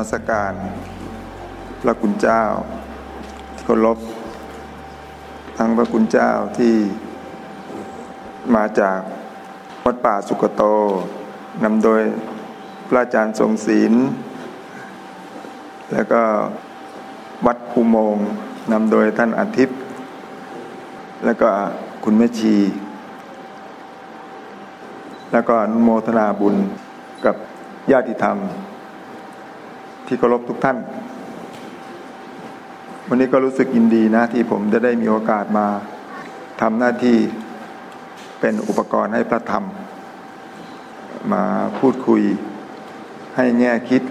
มัสการ พระคุณเจ้าที่เคารพทั้งพระคุณเจ้าที่มาจากวัดป่าสุกโตนำโดยพระอาจารย์ทรงศิลแล้วก็วัดภูโมงนำโดยท่านอาทิตย์ แล้วก็คุณแม่ชี แล้วก็นุโมทนาบุญกับญาติธรรม ที่เคารพทุกท่าน วันนี้ก็รู้สึกยินดีนะที่ผมจะได้มีโอกาสมาทำหน้าที่เป็นอุปกรณ์ให้พระธรรม มาพูดคุยให้แง่คิด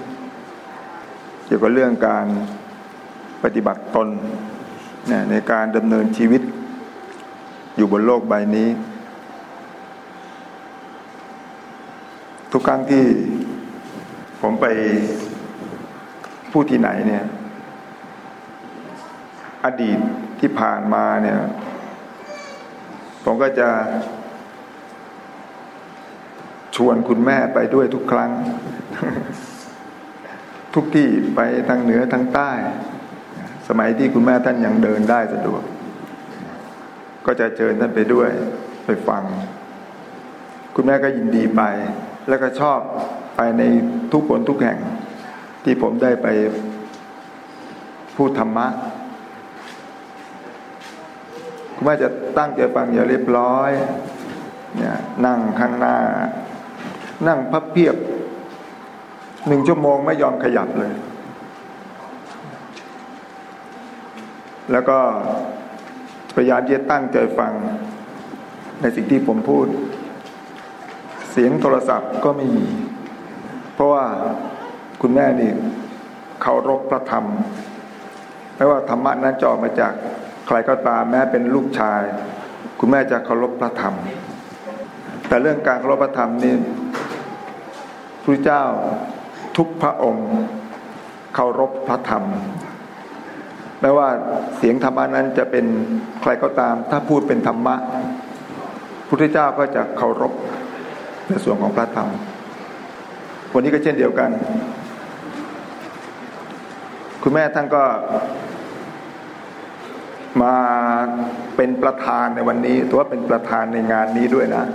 เกี่ยวกับเรื่องการปฏิบัติตนในการดำเนินชีวิตอยู่บนโลกใบนี้ ทุกครั้งที่ผมไป พูดที่ไหนเนี่ย อดีตที่ผ่านมาเนี่ย ผมก็จะ ชวนคุณแม่ไปด้วยทุกครั้ง ทุกที่ไปทางเหนือทางใต้ สมัยที่คุณแม่ท่านยังเดินได้สะดวก ก็จะเชิญท่านไปด้วยไปฟัง คุณแม่ก็ยินดีไป แล้วก็ชอบไปในทุกคนทุกแห่ง ที่ผมได้ไปพูดธรรมะคุณแม่จะตั้งใจฟังอย่าเรียบร้อยเนี่ยนั่งข้างหน้า นั่งพับเพียบหนึ่งชั่วโมงไม่ยอมขยับเลย แล้วก็พยายามจะตั้งใจฟังในสิ่งที่ผมพูด เสียงโทรศัพท์ก็ไม่มี เพราะว่า คุณแม่นี่เคารพพระธรรม ไม่ว่าธรรมะนั้นจะออกมาจากใครก็ตามแม้เป็นลูกชาย คุณแม่จะเคารพพระธรรม แต่เรื่องการเคารพพระธรรมนี่พระเจ้าทุกพระองค์เคารพพระธรรมไม่ว่าเสียงธรรมะนั้นจะเป็นใครก็ตาม ถ้าพูดเป็นธรรมะพุทธเจ้าก็จะเคารพในส่วนของพระธรรม วันนี้ก็เช่นเดียวกัน คุณแม่ท่านก็มาเป็นประธานในวันนี้ถือว่าเป็นประธานในงานนี้ด้วยนะ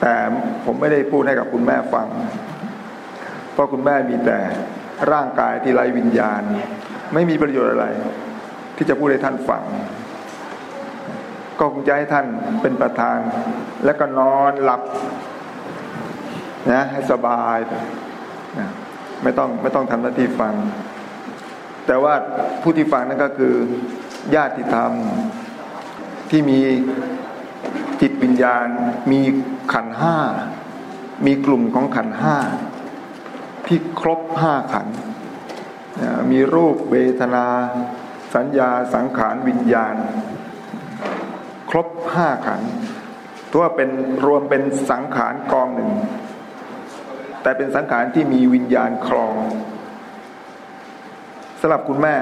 แต่ผมไม่ได้พูดให้กับคุณแม่ฟัง เพราะคุณแม่มีแต่ร่างกายที่ไร้วิญญาณ ไม่มีประโยชน์อะไร ที่จะพูดให้ท่านฟัง ก็คงจะให้ท่านเป็นประธาน แล้วก็นอนหลับนะให้สบาย ไม่ต้องไม่ต้องทำหน้าที่ฟัง แต่ว่าผู้ที่ฟังนั่นก็คือญาติธรรมที่มีจิตวิญญาณ มีขันห้า มีกลุ่มของขันห้า ที่ครบห้าขัน มีรูปเวทนา สัญญาสังขารวิญญาณ ครบห้าขันตัวเป็นรวมเป็นสังขารกองหนึ่ง แต่เป็นสังขารที่มีวิญญาณครองสำหรับคุณแม่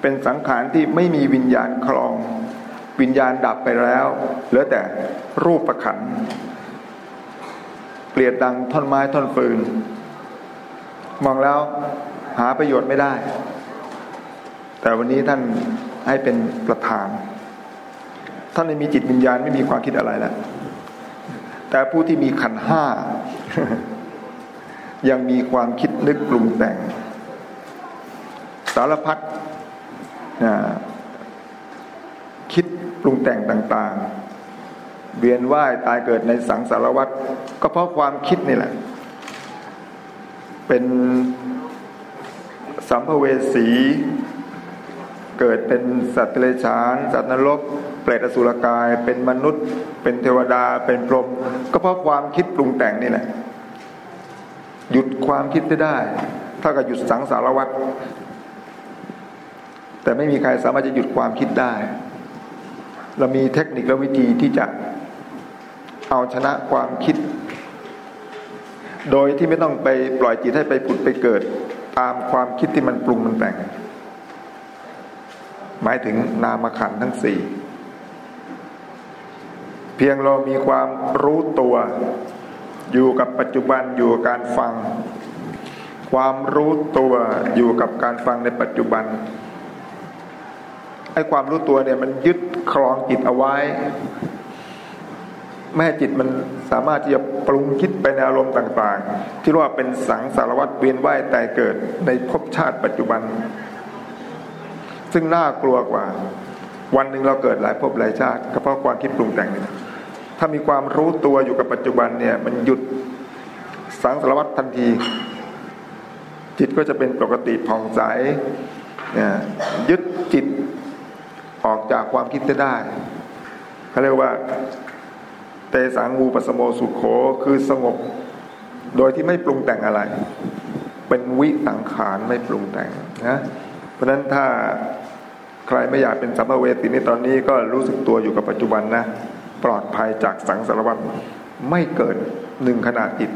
เป็นสังขารที่ไม่มีวิญญาณครอง วิญญาณดับไปแล้วเหลือแต่รูปประขันเปลียดดังท่อนไม้ท่อนฟืน มองแล้วหาประโยชน์ไม่ได้ แต่วันนี้ท่านให้เป็นประธาน ท่านไม่มีจิตวิญญาณไม่มีความคิดอะไรแล้วแต่ผู้ที่มีขันห้า ยังมีความคิดนึกปรุงแต่ง สารพัดคิดปรุงแต่งต่าง ๆ เวียนว่ายตายเกิดในสังสารวัฏก็เพราะความคิดนี่แหละ เป็นสัมภเวสี เกิดเป็นสัตว์เดรัจฉาน สัตว์นรก เปรตอสุรกาย เป็นมนุษย์ เป็นเทวดาเป็นพรหมก็เพราะความคิดปรุงแต่งนี่แหละ หยุดความคิดได้ ถ้ากับหยุดสังสารวัฏแต่ไม่มีใครสามารถจะหยุดความคิดได้ เรามีเทคนิคและวิธีที่จะเอาชนะความคิด โดยที่ไม่ต้องไปปล่อยจิตให้ไปผุดไปเกิด ตามความคิดที่มันปรุงมันแต่ง หมายถึงนามขันทั้งสี่ เพียงเรามีความรู้ตัว อยู่กับปัจจุบันอยู่กับการฟัง ความรู้ตัวอยู่กับการฟังในปัจจุบันไอ้ความรู้ตัวเนี่ยมันยึดครองจิตเอาไว้แม่จิตมันสามารถที่จะปรุงคิดไปในอารมณ์ต่างๆ ที่ว่าเป็นสังสารวัตรเวียนว่ายแต่เกิดในภพชาติปัจจุบัน ซึ่งน่ากลัวกว่า วันหนึ่งเราเกิดหลายภพหลายชาติก็เพราะความคิดปรุงแต่งนี่ ถ้ามีความรู้ตัวอยู่กับปัจจุบันเนี่ย มันหยุดสังสารวัตรทันที จิตก็จะเป็นปกติผ่องใสเนี่ยยึดจิตออกจากความคิดได้เขาเรียกว่าเตสังงูปสโมสุขโขคือสงบ โดยที่ไม่ปรุงแต่งอะไร เป็นวิสังขารไม่ปรุงแต่งนะเพราะฉะนั้นถ้าใครไม่อยากเป็นสัมภเวสีในตอนนี้ก็รู้สึกตัวอยู่กับปัจจุบันนะ ปลอดภัยจากสังสารวัฏไม่เกิดหนึ่งขนาดจิต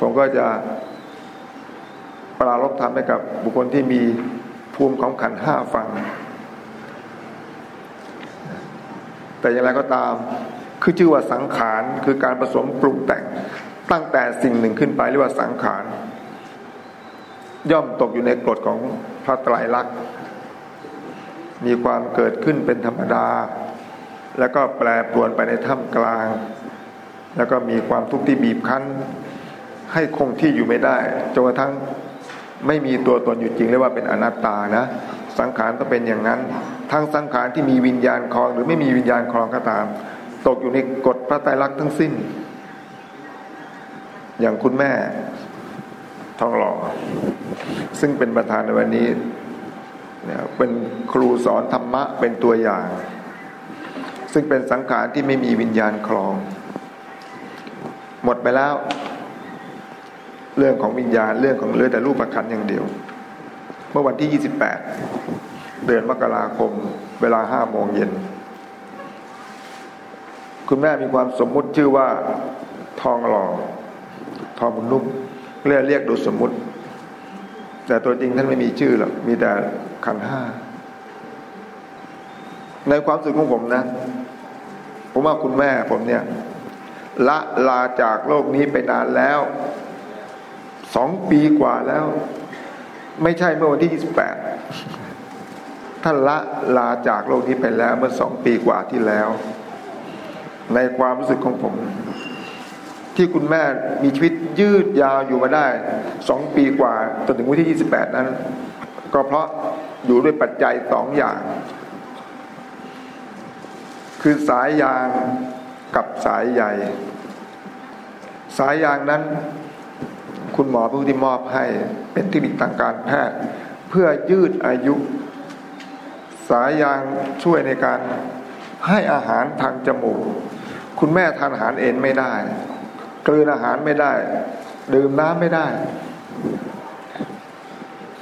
ผมก็จะปรารบธรรมให้กับบุคคลที่มีภูมิของขันห้าฟัง แต่อย่างไรก็ตามคือชื่อว่าสังขารคือการผสมปรุงแต่งตั้งแต่สิ่งหนึ่งขึ้นไปเรียกว่าสังขาร ย่อมตกอยู่ในกฎของพระไตรลักษณ์ มีความเกิดขึ้นเป็นธรรมดา แล้วก็แปรปรวนไปในท่ามกลาง แล้วก็มีความทุกข์ที่บีบคั้น ให้คงที่อยู่ไม่ได้จนกระทั่งไม่มีตัวตนอยู่จริงเรียกว่าเป็นอนัตตานะสังขารต้องเป็นอย่างนั้น ทั้งสังขารที่มีวิญญาณคลอง หรือไม่มีวิญญาณคลองก็ตาม ตกอยู่ในกฎพระไตรลักษณ์ทั้งสิ้น อย่างคุณแม่ทองหล่อซึ่งเป็นประธานในวันนี้ เนี่ยเป็นครูสอนธรรมะเป็นตัวอย่าง ซึ่งเป็นสังขารที่ไม่มีวิญญาณคลอง หมดไปแล้ว เรื่องของวิญญาณเรื่องของเลือแต่รูปประคันอย่างเดียว เมื่อวันที่ 28 เดือนมกราคม เวลาห้าโมงเย็น คุณแม่มีความสมมุติชื่อว่าทองหล่อทองบุญนุ่มเรียกเรียกโดยสมมุติ แต่ตัวจริงท่านไม่มีชื่อหรอกมีแต่ ขันห้า ในความสึกของผมนะ ผมว่าคุณแม่ผมเนี่ย ละลาจากโลกนี้ไปนานแล้ว สองปีกว่าแล้ว ไม่ใช่เมื่อวันที่ยี่สิบแปดท่านละลาจากโลกนี้ไปแล้วเมื่อสองปีกว่าที่แล้ว ในความรู้สึกของผม ที่คุณแม่มีชีวิตยืดยาวอยู่มาได้สองปีกว่าจนถึงวันที่ยี่สิบแปดนั้น ก็เพราะ อยู่ด้วยปัจจัยสองอย่าง คือสายยางกับสายใหญ่สายยางนั้น คุณหมอผู้ที่มอบให้เป็นเทคนิคทางการแพทย์ เพื่อยืดอายุ สายยางช่วยในการให้อาหารทางจมูก คุณแม่ทานอาหารเองไม่ได้กลืนอาหารไม่ได้ ดื่มน้ำไม่ได้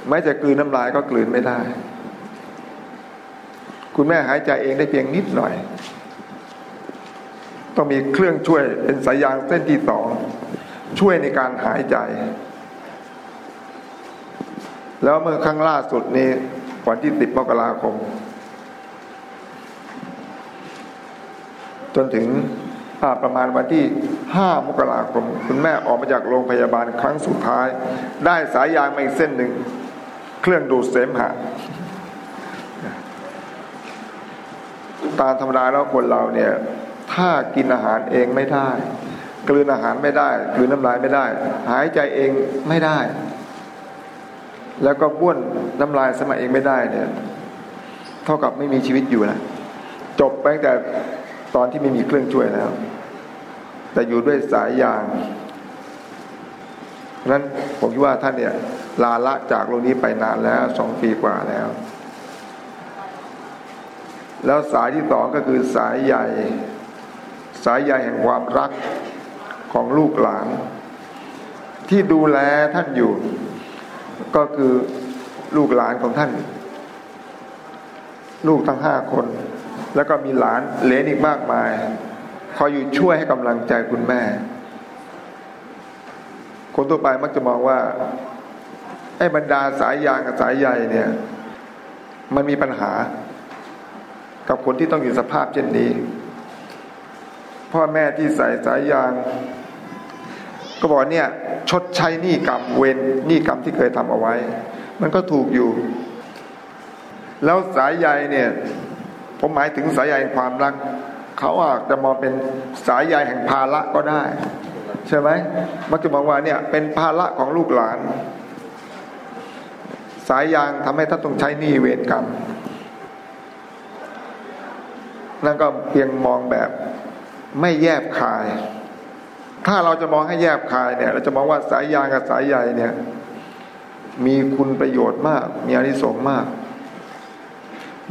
แม้จะกลืนน้ำลายก็กลืนไม่ได้ คุณแม่หายใจเองได้เพียงนิดหน่อย ต้องมีเครื่องช่วยเป็นสายยางเส้นที่สองช่วยในการหายใจ แล้วเมื่อครั้งล่าสุดนี้วันที่ติดมกราคม จนถึงประมาณวันที่ห้ามกราคม คุณแม่ออกมาจากโรงพยาบาลครั้งสุดท้าย ได้สายยางมาอีกเส้นหนึ่ง เครื่องดูดเสมหะ ตามธรรมดาแล้วคนเราเนี่ย ถ้ากินอาหารเองไม่ได้ กลืนอาหารไม่ได้กลืนน้ำลายไม่ได้ หายใจเองไม่ได้ แล้วก็บ้วนน้ำลายสมัยเองไม่ได้เนี่ยเท่ากับไม่มีชีวิตอยู่นะจบไปแต่ตอนที่ไม่มีเครื่องช่วยแล้ว แต่อยู่ด้วยสายยางนั้นผมคิดว่าท่านเนี่ย ลาละจากโลกนี้ไปนานแล้วสองปีกว่าแล้ว แล้วสายที่สองก็คือสายใหญ่ สายใหญ่แห่งความรักของลูกหลาน ที่ดูแลท่านอยู่ ก็คือลูกหลานของท่าน ลูกทั้งห้าคน แล้วก็มีหลานเลนอีกมากมาย คอยอยู่ช่วยให้กำลังใจคุณแม่ คนทั่วไปมักจะมองว่า ไอ้บรรดาสายยางกับสายใยเนี่ย มันมีปัญหา กับคนที่ต้องอยู่สภาพเช่นนี้ พ่อแม่ที่ใส่สายยาง ก็บอกเนี่ย ชดใช้หนี้กรรมเวรหนี้กรรมที่เคยทำเอาไว้ มันก็ถูกอยู่ แล้วสายใยเนี่ย ผมหมายถึงสายใยความรัก เขาอาจจะมองเป็นสายใยแห่งภาระก็ได้ ใช่ไหมมักจะมองว่าเนี่ยเป็นภาระของลูกหลาน สายยางทำให้ท่านต้องใช้หนี้เวรกรรม นั่นก็เพียงมองแบบไม่แยบคาย ถ้าเราจะมองให้แยบคายเนี่ย เราจะมองว่าสายยางกับสายใยเนี่ย มีคุณประโยชน์มาก มีอนิสงส์มาก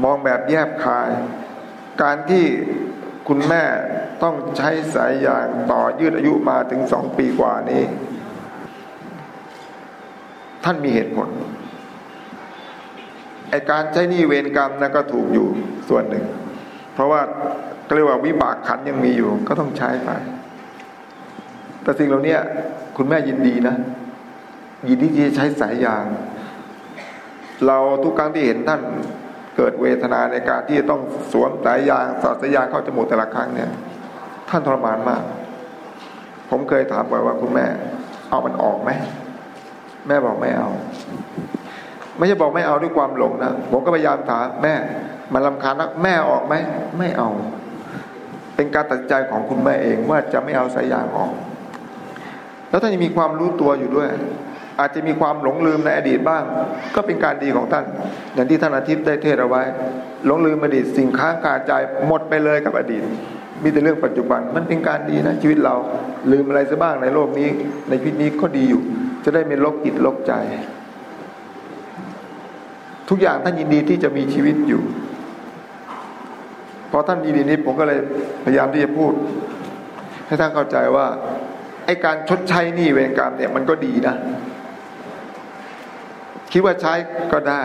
มองแบบแยบคาย การที่คุณแม่ต้องใช้สายยางต่อยืดอายุมาถึงสองปีกว่านี้ ท่านมีเหตุผล ไอการใช้หนี้เวรกรรมนั่นก็ถูกอยู่ส่วนหนึ่ง เพราะว่าเรียกว่าวิบากขันยังมีอยู่ ก็ต้องใช้ไป แต่สิ่งเหล่านี้คุณแม่ยินดีนะ ยินดีที่จะใช้สายยาง เราทุกครั้งที่เห็นท่านเกิดเวทนาในการที่จะต้องสวมสายยางสอดสายยางเข้าจมูกแต่ละครั้งเนี่ย ท่านทรมานมาก ผมเคยถามไปว่าคุณแม่ เอามันออกไหมแม่บอกไม่เอา ไม่ใช่บอกไม่เอาด้วยความหลงนะผมก็พยายามถามแม่ มันลำคาญนักแม่ออกไหมไม่เอา เป็นการตัดใจของคุณแม่เองว่าจะไม่เอาสายยางออก แล้วท่านยังมีความรู้ตัวอยู่ด้วย อาจจะมีความหลงลืมในอดีตบ้าง ก็เป็นการดีของท่าน อย่างที่ท่านอาทิตย์ได้เทศเอาไว้ หลงลืมอดีตสิ่งค้างคาใจหมดไปเลยกับอดีตมีแต่เรื่องปัจจุบันมันเป็นการดีนะชีวิตเราลืมอะไรซะบ้างในโลกนี้ ในชีวิตนี้ก็ดีอยู่ จะได้ไม่ลกจิตลกใจ ทุกอย่างท่านยินดีที่จะมีชีวิตอยู่พอท่านยินดีนี้ผมก็เลยพยายามที่จะพูด ให้ท่านเข้าใจว่าไอการชดใช้หนี้เวรกรรมเนี่ยมันก็ดีนะ คิดว่าใช้ก็ได้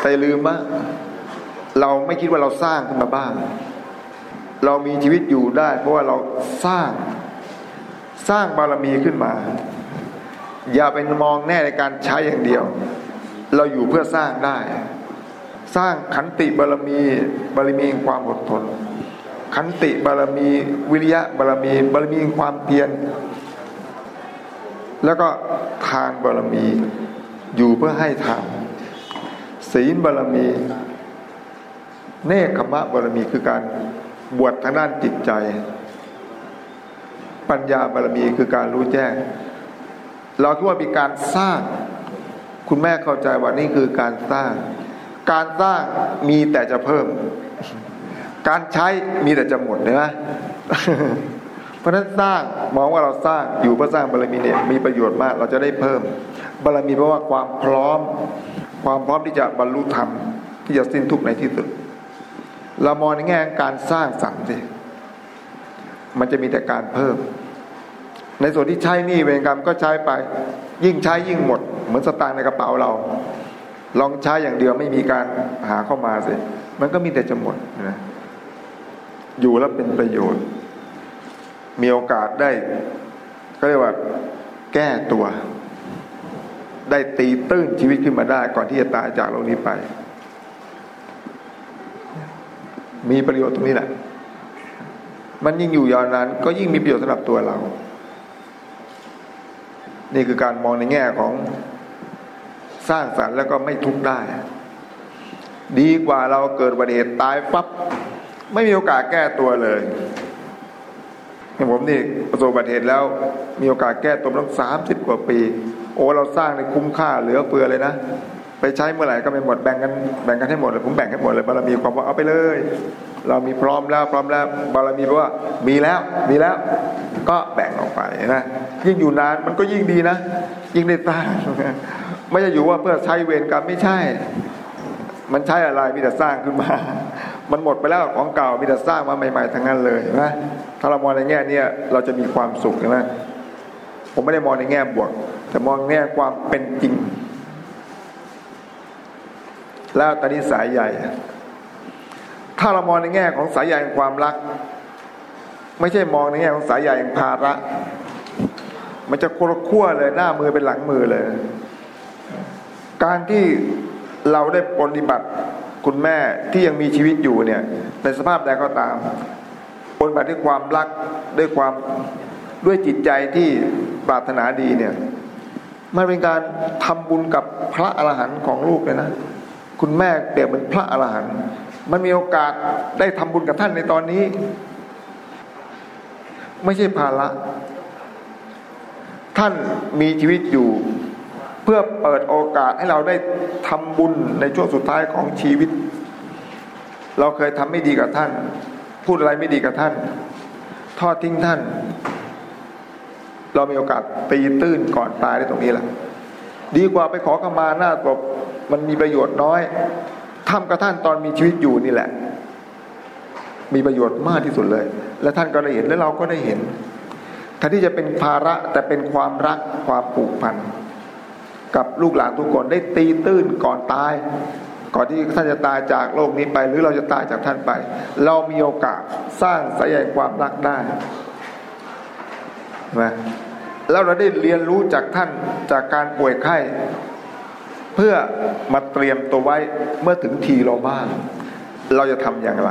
แต่ลืมว่าเราไม่คิดว่าเราสร้างขึ้นมาบ้าง เรามีชีวิตอยู่ได้ เพราะว่าเราสร้างสร้างบารมีขึ้นมา อย่าเป็นมองแน่ในการใช้อย่างเดียว เราอยู่เพื่อสร้างได้ สร้างขันติบารมีบารมีความอดทน ขันติบารมีวิริยะบารมีบารมีความเพียรแล้วก็ทานบารมีอยู่เพื่อให้ทานศีลบารมี เนคขมะบารมีคือการบวชทางด้านจิตใจ ปัญญาบารมีคือการรู้แจ้ง เราคิดว่ามีการสร้าง คุณแม่เข้าใจว่านี่คือการสร้าง การสร้างมีแต่จะเพิ่ม การใช้มีแต่จะหมดเห็นไหมเพราะนั้นสร้างมองว่าเราสร้างอยู่เพื่อสร้างบารมีเนี่ยมีประโยชน์มาก เราจะได้เพิ่ม บารมีเพราะว่าความพร้อม ความพร้อมที่จะบรรลุธรรมที่จะสิ้นทุกข์ในที่สุดเรามองในแง่การสร้างสรรค์สิมันจะมีแต่การเพิ่ม ในส่วนที่ใช้นี่เวรกรรมก็ใช้ไป ยิ่งใช้ยิ่งหมด เหมือนสตางค์ในกระเป๋าเรา ลองใช้อย่างเดียวไม่มีการหาเข้ามาสิมันก็มีแต่จะหมดนะอยู่แล้วเป็นประโยชน์ มีโอกาสได้ ก็เรียกว่า แก้ตัว ได้ตีตื้นชีวิตขึ้นมาได้ ก่อนที่จะตายจากโลกนี้ไป มีประโยชน์ตรงนี้แหละมันยิ่งอยู่ยาวนานก็ยิ่งมีประโยชน์สำหรับตัวเรา นี่คือการมองในแง่ของ สร้างสรรค์แล้วก็ไม่ทุกข์ได้ ดีกว่าเราเกิดอุบัติเหตุตายปั๊บไม่มีโอกาสแก้ตัวเลยอย่างผมนี่ประสบอุบัติเหตุแล้ว มีโอกาสแก้ตัวต้องสามสิบกว่าปี โอ้เราสร้างในคุ้มค่าเหลือเฟือเลยนะไปใช้เมื่อไหร่ก็ไม่หมดแบ่งกันแบ่งกันให้หมดเลยผมแบ่งให้หมดเลยบารมีความว่าเอาไปเลย เรามีพร้อมแล้วพร้อมแล้วบารมีเพราะว่า มีแล้วมีแล้ว ก็แบ่งออกไปนะยิ่งอยู่นานมันก็ยิ่งดีนะยิ่งได้สร้าง ไม่ใช่อยู่ว่าเพื่อใช้เวรกรรมไม่ใช่ มันใช้อะไรมีแต่สร้างขึ้นมา มันหมดไปแล้วของเก่ามีแต่สร้างมาใหม่ ๆทั้งนั้นเลยนะถ้าเรามองในแง่นี้เราจะมีความสุขใช่ไหมผมไม่ได้มองในแง่บวก แต่มองแง่ความเป็นจริง แล้วตอนนี้สายใหญ่ ถ้าเรามองในแง่ของสายใหญ่ความรัก ไม่ใช่มองในแง่ของสายใหญ่ภาระ มันจะโคตรขั้วเลยหน้ามือเป็นหลังมือเลย การที่เราได้ปฏิบัติคุณแม่ที่ยังมีชีวิตอยู่เนี่ย ในสภาพใดก็ตามปฏิบัติด้วยความรักด้วยความด้วยจิตใจที่ปรารถนาดีเนี่ยมันเป็นการทำบุญกับพระอรหันต์ของลูกเลยนะ คุณแม่เปรียบเหมือนพระอรหันต์มันมีโอกาสได้ทำบุญกับท่านในตอนนี้ ไม่ใช่ภาระท่านมีชีวิตอยู่ เพื่อเปิดโอกาสให้เราได้ทำบุญในช่วงสุดท้ายของชีวิต เราเคยทำไม่ดีกับท่าน พูดอะไรไม่ดีกับท่าน ทอดทิ้งท่าน เรามีโอกาสตีตื้นก่อนตายได้ตรงนี้แหละดีกว่าไปขอขมาหน้าตบมันมีประโยชน์น้อยทำกับท่านตอนมีชีวิตอยู่นี่แหละ มีประโยชน์มากที่สุดเลย และท่านก็ได้เห็นและเราก็ได้เห็นแทนที่จะเป็นภาระแต่เป็นความรักความผูกพัน กับลูกหลานทุกคนได้ตีตื้นก่อนตาย ก่อนที่ท่านจะตายจากโลกนี้ไป หรือเราจะตายจากท่านไป เรามีโอกาสสร้างสายใยความรักได้ไหมแล้วเราได้เรียนรู้จากท่านจากการป่วยไข้เพื่อมาเตรียมตัวไว้เมื่อถึงทีเราบ้างเราจะทำอย่างไร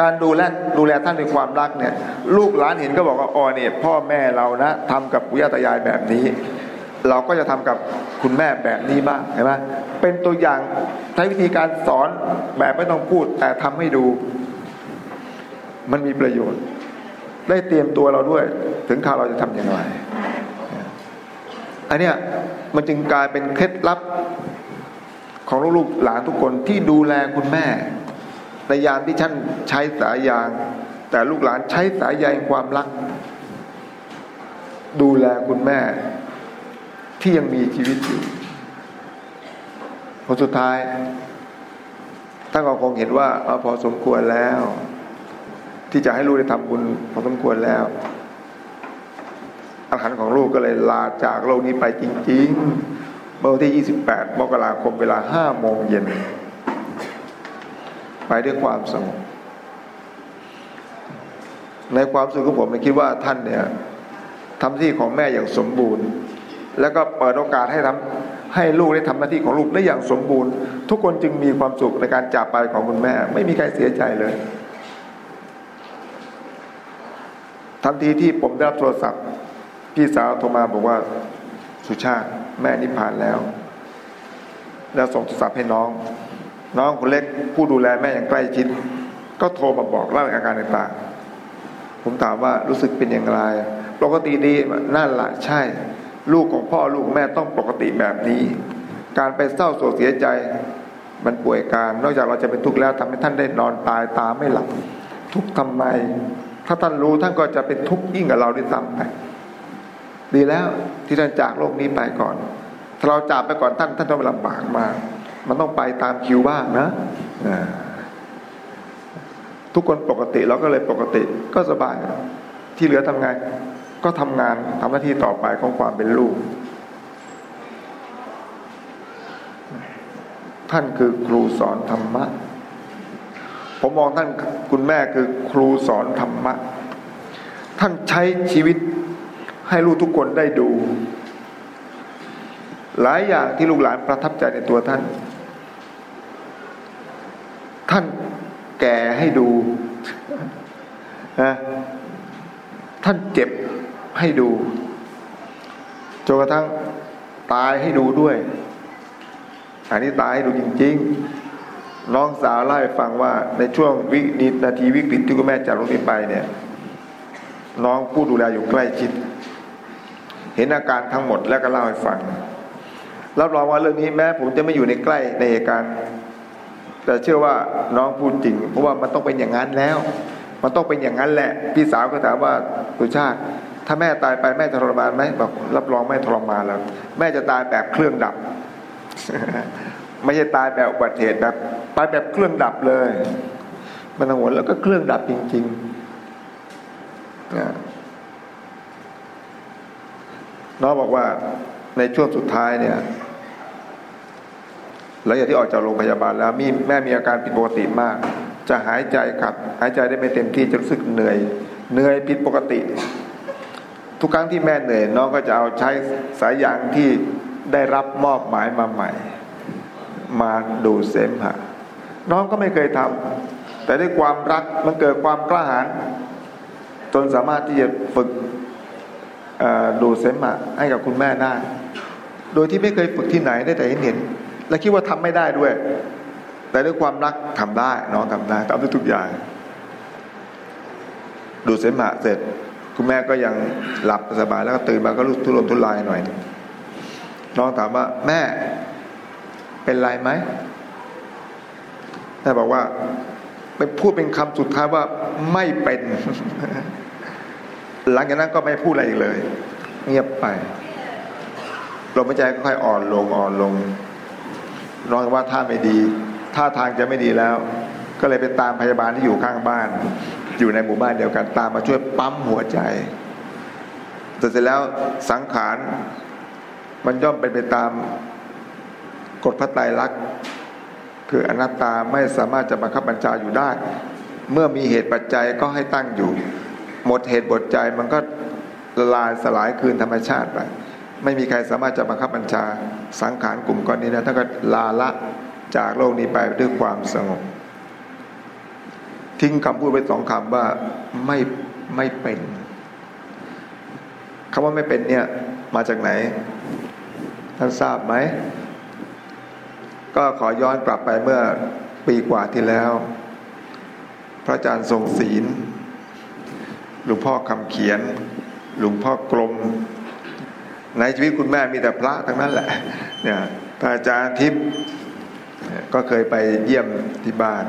การดูแลดูแลท่านในความรักเนี่ย ลูกหลานเห็นก็บอกว่าอ๋อเนี่ยพ่อแม่เรานะทำกับปุยาตายายแบบนี้ เราก็จะทำกับคุณแม่แบบนี้บ้างเห็นไหมเป็นตัวอย่างใช้วิธีการสอนแบบไม่ต้องพูด แต่ทำให้ดู มันมีประโยชน์ ได้เตรียมตัวเราด้วย ถึงข่าวเราจะทำอย่างไรอันเนี้ยมันจึงกลายเป็นเคล็ดลับของลูกหลานทุกคนที่ดูแลคุณแม่ในยามที่ท่านใช้สายยาง แต่ลูกหลานใช้สายใยความรัก ดูแลคุณแม่ ที่ยังมีชีวิตอยู่ผลสุดท้ายท่านก็คงเห็นว่าอพอสมควรแล้ว ที่จะให้ลูกได้ทำบุญพอสมควรแล้วอาหารของลูกก็เลยลาจากโลกนี้ไปจริงๆ เมื่อวันที่ 28 มกราคมเวลา 5 โมงเย็น ไปด้วยความสงบ ในความสุขของผมผมคิดว่าท่านเนี่ยทำที่ของแม่อย่างสมบูรณ์ แล้วก็เปิดโอกาสให้ทำให้ลูกได้ทำหน้าที่ของลูกได้อย่างสมบูรณ์ ทุกคนจึงมีความสุขในการจากไปของคุณแม่ ไม่มีใครเสียใจเลยทันทีที่ผมได้รับโทรศัพท์ พี่สาวโทรมาบอกว่าสุชาติแม่นิพพานแล้ว แล้วส่งโทรศัพท์ให้น้อง น้องคนเล็กผู้ดูแลแม่อย่างใกล้ชิด ก็โทรมาบอกเล่าอาการต่างๆผมถามว่ารู้สึกเป็นอย่างไร ปกติดีนั่นละใช่ ลูกของพ่อลูกแม่ต้องปกติแบบนี้ การไปเศร้าโศกเสียใจมันป่วยการ นอกจากเราจะเป็นทุกข์แล้วทำให้ท่านได้นอนตายตาไม่หลับ ทุกข์ทำไม ถ้าท่านรู้ท่านก็จะเป็นทุกข์ยิ่งกับเราด้วยซ้ำไปดีแล้วที่ท่านจากโลกนี้ไปก่อน ถ้าเราจากไปก่อนท่านท่านต้องลำบากมากมันต้องไปตามคิวบ้างนะทุกคนปกติเราก็เลยปกติก็สบาย ที่เหลือทำไง ก็ทำงานทำหน้าที่ต่อไปของความเป็นลูก ท่านคือครูสอนธรรมะ ผมมองท่านคุณแม่คือครูสอนธรรมะ ท่านใช้ชีวิตให้ลูกทุกคนได้ดู หลายอย่างที่ลูกหลานประทับใจในตัวท่าน ท่านแก่ให้ดูนะท่านเจ็บ ให้ดูจนกระทั่งตายให้ดูด้วย อันนี้ตายให้ดูจริง ๆ น้องสาวเล่าให้ฟังว่าในช่วงวินินาทีวิกฤตที่คุณแม่จากโรงพยาบาลไปเนี่ย น้องผู้ดูแลอยู่ใกล้ชิด เห็นอาการทั้งหมดแล้วก็เล่าให้ฟังรับรองว่าเรื่องนี้แม้ผมจะไม่อยู่ในใกล้ในเหตุการณ์แต่เชื่อว่าน้องพูดจริง เพราะว่ามันต้องเป็นอย่างนั้นแล้ว มันต้องเป็นอย่างนั้นแหละ พี่สาวก็ถามว่าสุชาติ ถ้าแม่ตายไปแม่ทรมานไหมบอกรับรองไม่ทรมานแล้ว แม่จะตายแบบเครื่องดับ ไม่ใช่ตายแบบอุบัติเหตุแบบตายแบบเครื่องดับเลยมันหัวแล้วก็เครื่องดับจริงๆน้องบอกว่าในช่วงสุดท้ายเนี่ยหลังจากที่ออกจากโรงพยาบาลแล้วมีแม่มีอาการผิดปกติมาก จะหายใจขัดหายใจได้ไม่เต็มที่จะรู้สึกเหนื่อย เหนื่อยผิดปกติ ทุกครั้งที่แม่เหนื่อยน้องก็จะเอาใช้สายยางที่ได้รับมอบหมายมาใหม่ มาดูเสมหะ น้องก็ไม่เคยทำแต่ด้วยความรักมันเกิดความกล้าหาญจนสามารถที่จะฝึกดูเสมหะให้กับคุณแม่ได้ โดยที่ไม่เคยฝึกที่ไหนได้แต่เห็นเห็น และคิดว่าทำไม่ได้ด้วย แต่ด้วยความรักทำได้ น้องทำได้ทำได้ทุกอย่าง ดูเสมหะเสร็จ คุณแม่ก็ยังหลับสบายแล้วก็ตื่นมาก็รู้ทุรนทุรายหน่อย น้องถามว่า แม่เป็นไรไหมแม่บอกว่าไปพูดเป็นคำสุดท้ายว่าไม่เป็น หลังจากนั้นก็ไม่พูดอะไรอีกเลย เงียบไปลมหายใจก็ค่อยอ่อนลงอ่อนลงร้องว่าท่าไม่ดีท่าทางจะไม่ดีแล้ว ก็เลยไปตามพยาบาลที่อยู่ข้างบ้าน อยู่ในหมู่บ้านเดียวกัน ตามมาช่วยปั๊มหัวใจแต่เสร็จแล้วสังขารมันย่อมเป็นไปตามกฎพระไตรลักษณ์คืออนัตตาไม่สามารถจะบังคับบัญชาอยู่ได้ เมื่อมีเหตุปัจจัยก็ให้ตั้งอยู่ หมดเหตุบทใจมันก็ละลายสลายคืนธรรมชาติไปไม่มีใครสามารถจะบังคับบัญชาสังขารกลุ่มก้อนนี้นะท่านก็ลาละจากโลกนี้ไปด้วยความสงบ ทิ้งคำพูดไปสองคำว่าไม่ไม่เป็นคำว่าไม่เป็นเนี่ยมาจากไหน ท่านทราบไหม ก็ขอย้อนกลับไปเมื่อปีกว่าที่แล้ว พระอาจารย์ทรงศีลหลวงพ่อคำเขียน หลวงพ่อกลม ในชีวิตคุณแม่มีแต่พระทั้งนั้นแหละ เนี่ยพระอาจารย์ทิพย์ก็เคยไปเยี่ยมที่บ้าน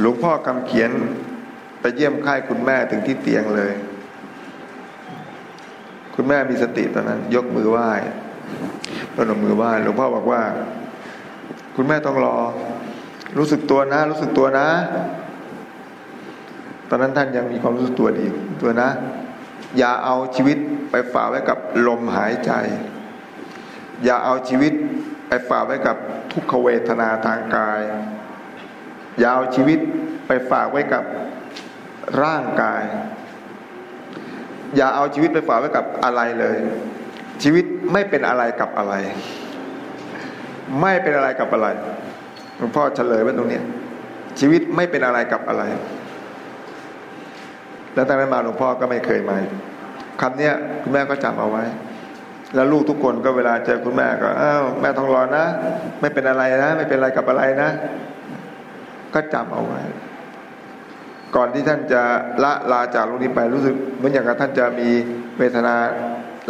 หลวงพ่อคำเขียนไปเยี่ยมค่ายคุณแม่ถึงที่เตียงเลย คุณแม่มีสติตอนนั้น ยกมือไหว้ประนมมือไหว้หลวงพ่อบอกว่า คุณแม่ต้องรอ รู้สึกตัวนะ รู้สึกตัวนะ ตอนนั้นท่านยังมีความรู้สึกตัวดี ตัวนะ อย่าเอาชีวิตไปฝากไว้กับลมหายใจ อย่าเอาชีวิตไปฝากไว้กับทุกขเวทนาทางกาย อย่าเอาชีวิตไปฝากไว้กับร่างกาย อย่าเอาชีวิตไปฝากไว้กับอะไรเลย ชีวิตไม่เป็นอะไรกับอะไร ไม่เป็นอะไรกับอะไรหลวงพ่อเฉลยไว้ตรงนี้ชีวิตไม่เป็นอะไรกับอะไร แล้วตั้งแต่มาหลวงพ่อก็ไม่เคยมาคำนี้คุณแม่ก็จำเอาไว้ แล้วลูกทุกคนก็เวลาเจอคุณแม่ก็อ้าวแม่ทองรอนะ ไม่เป็นอะไรนะ ไม่เป็นอะไรกับอะไรนะ ก็จำเอาไว้ ก่อนที่ท่านจะละลาจากโลกนี้ไปรู้สึกเหมือนอย่างกับท่านจะมีเวทนา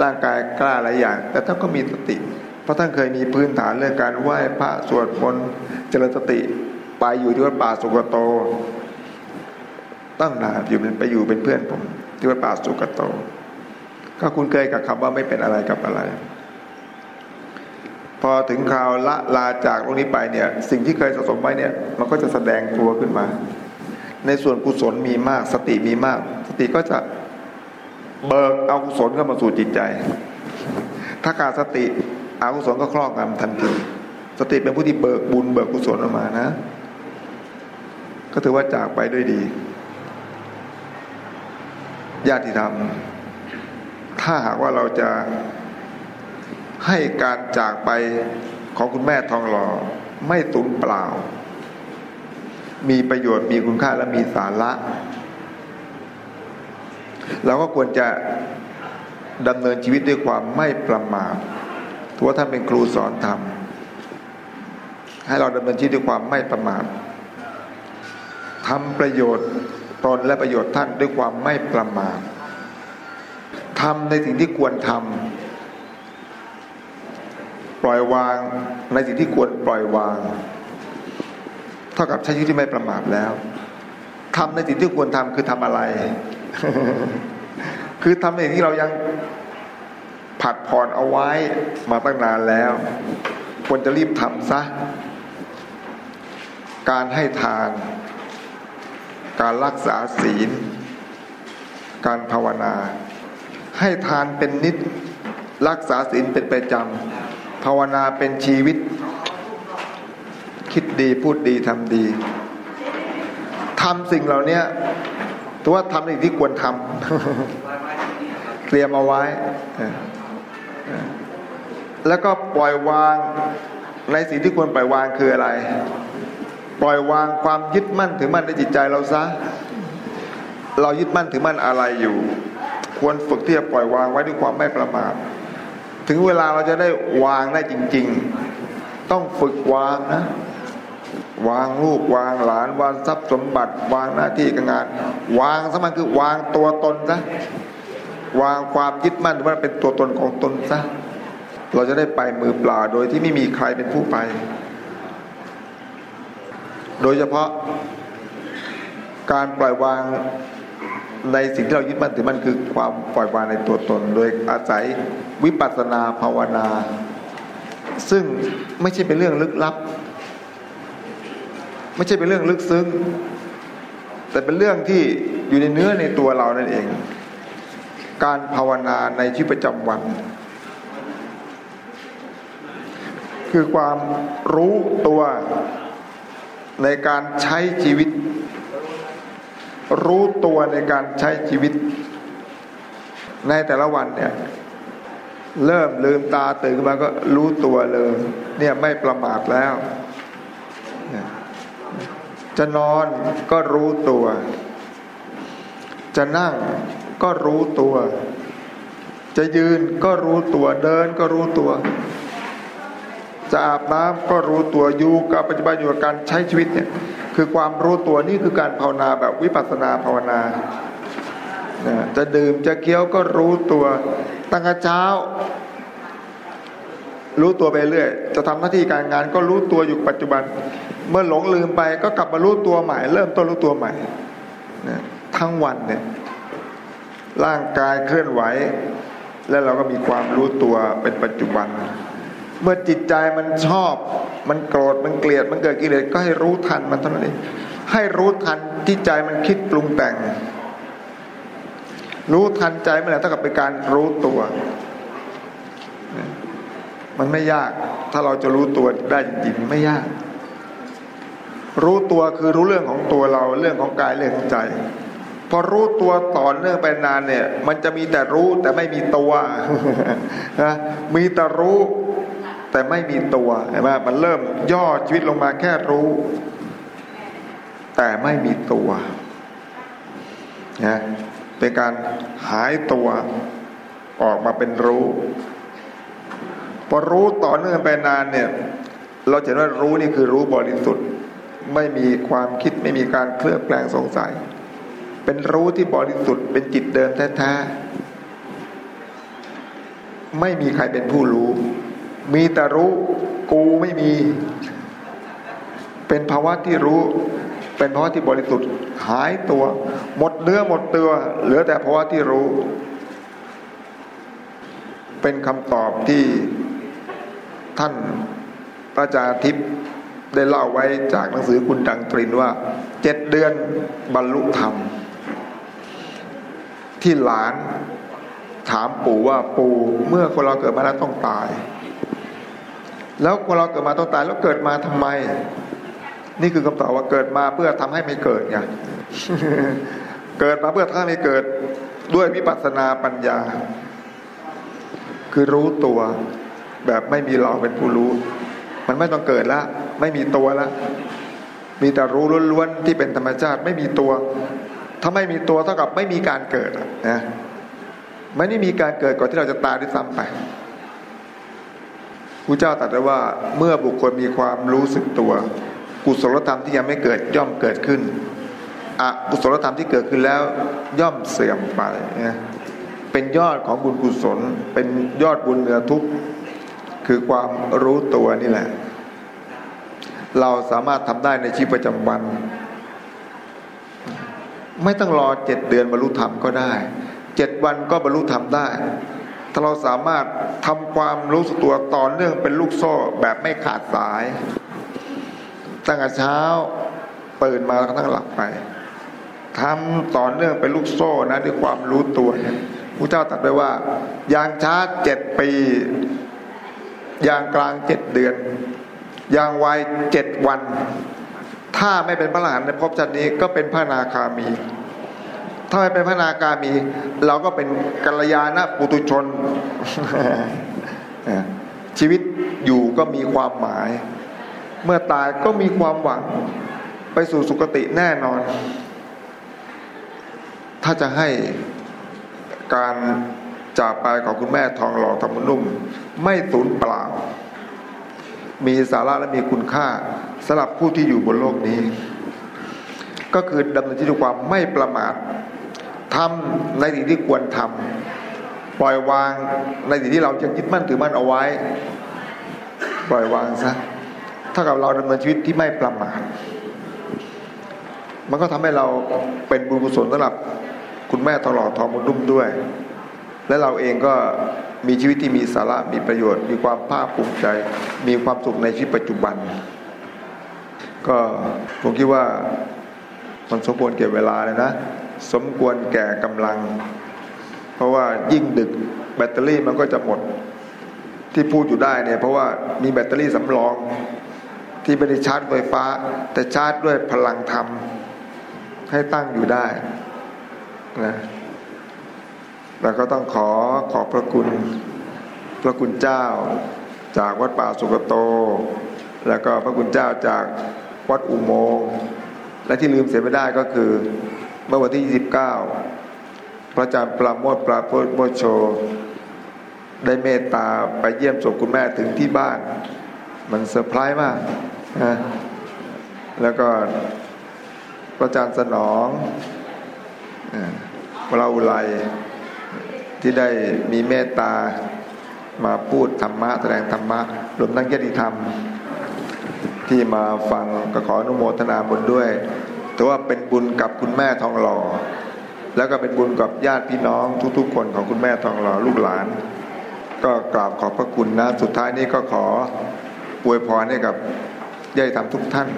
ร่างกายกล้าหลายอย่าง แต่ท่านก็มีสติ เพราะท่านเคยมีพื้นฐานเรื่องการไหว้พระสวดมนต์เจริญสติไปอยู่ที่วัดป่าสุกโต ตั้งนานอยู่เป็นไปอยู่เป็นเพื่อนผม ที่วัดป่าสุกโต ก็คุณเคยกับคำว่าไม่เป็นอะไรกับอะไร พอถึงคราวละลาจากตรงนี้ไปเนี่ย สิ่งที่เคยสะสมไว้เนี่ย มันก็จะแสดงตัวขึ้นมา ในส่วนกุศลมีมาก สติมีมาก สติก็จะเบิกเอากุศลเข้ามาสู่จิตใจ ถ้าขาดสติอากุศลก็ครอบงำทันทีสติเป็นผู้ที่เบิกบุญเบิกกุศลออกมานะ ก็ถือว่าจากไปด้วยดีญาติธรรม ถ้าหากว่าเราจะ ให้การจากไปของคุณแม่ทองหล่อไม่ตุนเปล่า มีประโยชน์มีคุณค่าและมีสาระ เราก็ควรจะดำเนินชีวิตด้วยความไม่ประมาทถือว่าท่านเป็นครูสอนธรรม ให้เราดำเนินชีวิตด้วยความไม่ประมาททำประโยชน์ตนและประโยชน์ท่านด้วยความไม่ประมาททำในสิ่งที่ควรทำ ปล่อยวางในสิ่งที่ควรปล่อยวาง เท่ากับใช้ชีวิตที่ไม่ประมาทแล้วทำในสิ่งที่ควรทำคือทำอะไร คือทำในสิ่งที่เรายังผัดผ่อนเอาไว้มาตั้งนานแล้ว ควรจะรีบทำซะ การให้ทาน การรักษาศีล การภาวนา ให้ทานเป็นนิด รักษาศีลเป็นประจำ ภาวนาเป็นชีวิต คิดดีพูดดีทำดีทำสิ่งเหล่านี้ตัวว่าทำสิ่งที่ควรทำเตรียมเอาไว้ แล้วก็ปล่อยวางในสิ่งที่ควรปล่อยวางคืออะไร ปล่อยวางความยึดมั่นถือมั่นในจิตใจเราซะ เรายึดมั่นถือมั่นอะไรอยู่ ควรฝึกที่จะปล่อยวางไว้ด้วยความไม่ประมาท ถึงเวลาเราจะได้วางได้จริง ๆ ต้องฝึกวางนะ วางลูกวางหลาน วางทรัพย์สมบัติ วางหน้าที่การงาน วางสมันคือวางตัวตนซะวางความยึดมั่นว่าเป็นตัวตนของตนซะเราจะได้ไปมือเปล่าโดยที่ไม่มีใครเป็นผู้ไป โดยเฉพาะการปล่อยวาง ในสิ่งที่เรายึดมั่นถือมันคือความปล่อยวางในตัวตน โดยอาศัยวิปัสสนาภาวนา ซึ่งไม่ใช่เป็นเรื่องลึกลับ ไม่ใช่เป็นเรื่องลึกซึ้ง แต่เป็นเรื่องที่อยู่ในเนื้อในตัวเรานั่นเอง การภาวนาในชีวิตประจำวัน คือความรู้ตัวในการใช้ชีวิต รู้ตัวในการใช้ชีวิต ในแต่ละวันเนี่ย เริ่มลืมตาตื่นมาก็รู้ตัวเลย เนี่ยไม่ประมาทแล้ว จะนอนก็รู้ตัว จะนั่งก็รู้ตัว จะยืนก็รู้ตัวเดินก็รู้ตัวจะอาบน้ำก็รู้ตัวอยู่กับปัจจุบันอยู่กับการใช้ชีวิตเนี่ย คือความรู้ตัวนี่คือการภาวนาแบบวิปัสสนาภาวนาจะดื่มจะเคี้ยวก็รู้ตัว ตั้งแต่เช้า รู้ตัวไปเรื่อย จะทำหน้าที่การงานก็รู้ตัวอยู่ปัจจุบัน เมื่อหลงลืมไปก็กลับมารู้ตัวใหม่ เริ่มต้นรู้ตัวใหม่ทั้งวันเนี่ยร่างกายเคลื่อนไหว แล้วเราก็มีความรู้ตัวเป็นปัจจุบัน เมื่อจิตใจมันชอบ มันโกรธมันเกลียด มันเกิดกิเลสก็ให้รู้ทันมันเท่านั้นเองให้รู้ทันที่ใจมันคิดปรุงแต่ง รู้ทันใจเมื่อไหร่เท่ากับเป็นการรู้ตัว มันไม่ยาก ถ้าเราจะรู้ตัวได้จริงๆไม่ยาก รู้ตัวคือรู้เรื่องของตัวเราเรื่องของกายเรื่องของใจพอรู้ตัวต่อเนื่องไปนานเนี่ย มันจะมีแต่รู้แต่ไม่มีตัวนะมีแต่รู้ แต่ไม่มีตัวเห็นไหมมันเริ่มย่อชีวิตลงมาแค่รู้ แต่ไม่มีตัวนะเป็นการหายตัวออกมาเป็นรู้ พอรู้ต่อเนื่องไปนานเนี่ย เราเห็นว่ารู้นี่คือรู้บริสุทธิ์ ไม่มีความคิดไม่มีการเคลือบแปลงสงสัย เป็นรู้ที่บริสุทธิ์เป็นจิตเดิมแท้ๆไม่มีใครเป็นผู้รู้ มีแต่รู้กูไม่มี เป็นภาวะที่รู้ เป็นภาวะที่บริสุทธิ์หายตัว หมดเนื้อหมดตัว เหลือแต่ภาวะที่รู้ เป็นคำตอบที่ท่านพระอาจารย์ทิพย์ได้เล่าไว้จากหนังสือคุณดังตรินว่าเจ็ดเดือนบรรลุธรรม ที่หลานถามปู่ว่าปู่เมื่อคนเราเกิดมาแล้วต้องตาย แล้วคนเราเกิดมาต้องตายแล้วเกิดมาทำไม นี่คือคำตอบว่าเกิดมาเพื่อทำให้ไม่เกิดไงเกิดมาเพื่อทำให้ไม่เกิดด้วยวิปัสสนาปัญญา คือรู้ตัวแบบไม่มีเราเป็นผู้รู้ มันไม่ต้องเกิดแล้วไม่มีตัวแล้วมีแต่รู้ล้วนๆที่เป็นธรรมชาติไม่มีตัว ถ้าไม่มีตัวเท่ากับไม่มีการเกิดนะไม่ได้มีการเกิดก่อนที่เราจะตายด้วยซ้ำไป พระเจ้าตรัสไว้ว่าเมื่อบุคคลมีความรู้สึกตัว กุศลธรรมที่ยังไม่เกิดย่อมเกิดขึ้นอกุศลธรรมที่เกิดขึ้นแล้วย่อมเสื่อมไปนะเป็นยอดของบุญกุศล เป็นยอดบุญเหนือทุกคือความรู้ตัวนี่แหละ เราสามารถทำได้ในชีวิตประจำวัน ไม่ต้องรอเจ็ดเดือนบรรลุธรรมก็ได้เจ็ดวันก็บรรลุธรรมได้ ถ้าเราสามารถทำความรู้สึกตัวต่อเนื่องเป็นลูกโซ่แบบไม่ขาดสาย ตั้งแต่เช้าตื่นมาแล้วก็ทั้งหลับไปทำต่อเนื่องเป็นลูกโซ่นะด้วยความรู้ตัวเนี่ยพระเจ้าตรัสไปว่า อย่างช้าเจ็ดปี อย่างกลางเจ็ดเดือน อย่างวัยเจ็ดวัน ถ้าไม่เป็นพระหลานในภพชาตินี้ก็เป็นพระนาคามี ถ้าไม่เป็นพระนาคามี เราก็เป็นกัลยาณปุตุชน ชีวิตอยู่ก็มีความหมาย เมื่อตายก็มีความหวัง ไปสู่สุคติแน่นอน ถ้าจะให้การจากไปของคุณแม่ทองหล่อทองนุ่ม ไม่สูญเปล่า มีสาระและมีคุณค่าสำหรับผู้ที่อยู่บนโลกนี้ ก็คือดำเนินชีวิตด้วยความไม่ประมาท ทำในสิ่งที่ควรทำปล่อยวางในสิ่งที่เราจะยึดมั่นถือมั่นเอาไว้ ปล่อยวางซะถ้ากับเราดำเนินชีวิตที่ไม่ประมาทมันก็ทำให้เราเป็นบุญกุศลสำหรับคุณแม่ตลอดทองมุนุ่มด้วย และเราเองก็มีชีวิตที่มีสาระมีประโยชน์ มีความภาคภูมิใจ มีความสุขในชีวิตปัจจุบัน ก็ผมคิดว่ามันสมควรเก็บเวลาเลยนะ สมควรแก่กำลัง เพราะว่ายิ่งดึกแบตเตอรี่มันก็จะหมด ที่พูดอยู่ได้เนี่ยเพราะว่ามีแบตเตอรี่สำรอง ที่ไม่ได้ชาร์จไฟฟ้า แต่ชาร์จด้วยพลังธรรม ให้ตั้งอยู่ได้นะแล้วก็ต้องขอขอบพระคุณ พระคุณเจ้าจากวัดป่าสุกโต แล้วก็พระคุณเจ้าจากวัดอุโมงและที่ลืมเสียไม่ได้ก็คือ เมื่อวันที่ 29 พระอาจารย์ปราโมทปราโพโมโช ได้เมตตาไปเยี่ยมศพคุณแม่ถึงที่บ้าน มันเซอร์ไพรส์มากนะแล้วก็พระอาจารย์สนองวราอุไลที่ได้มีเมตตามาพูดธรรมะแสดงธรรมะรวมทั้งญาติธรรม ที่มาฟังก็ขออนุโมทนาบุญด้วย แต่ว่าเป็นบุญกับคุณแม่ทองหล่อแล้วก็เป็นบุญกับญาติพี่น้องทุกๆ คนของคุณแม่ทองหล่อลูกหลาน ก็กราบขอบพระคุณนะ สุดท้ายนี้ก็ขออวยพรให้กับญาติธรรมทุกท่าน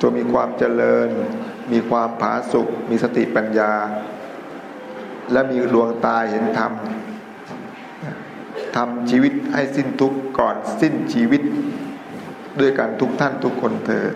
จงมีความเจริญ มีความผาสุกมีสติปัญญา และมีดวงตาเห็นธรรมทำชีวิตให้สิ้นทุกข์ก่อนสิ้นชีวิต ด้วยกันทุกท่านทุกคนเถิด